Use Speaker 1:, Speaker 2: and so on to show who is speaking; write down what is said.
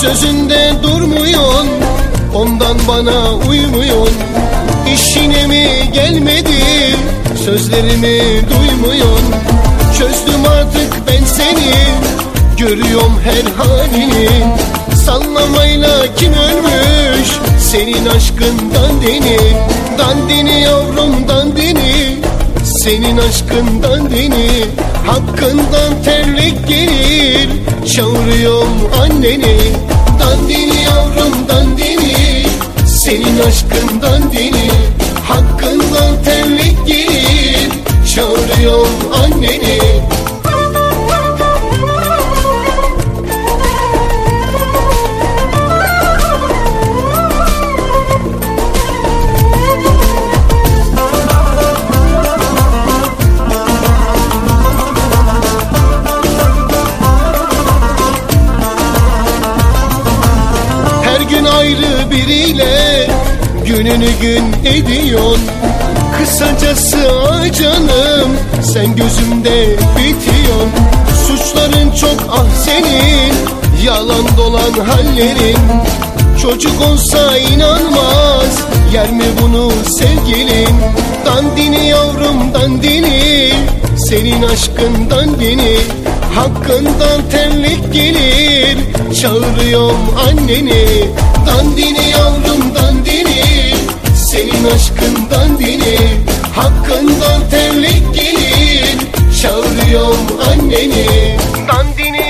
Speaker 1: Sözünde durmuyorsun Ondan bana uymuyorsun. İşine mi gelmedi Sözlerimi duymuyorsun. Çözdüm artık ben seni Görüyorum her halini. Sallamayla kim ölmüş Senin aşkın dandini Dandini yavrum dandini Senin aşkın dandini Hakkından terlik gelir Çağırıyorum anneni Senin aşkın dandini Hakkından terlik gelir Çağırıyorum anneni. Ayrı biriyle Gününü gün ediyorsun. Kısacası ah canım Sen gözümde bitiyorsun. Suçların çok ah senin Yalan dolan hallerin. Çocuk olsa inanmaz Yer mi bunu sevgilin? Dandini yavrum dandini Senin aşkın dandini. Hakkından terlik gelir Çağırıyorum anneni. Dandini yavrum senin aşkından dinin Hakkından terlik gelin Çağırıyorum anneni Dandini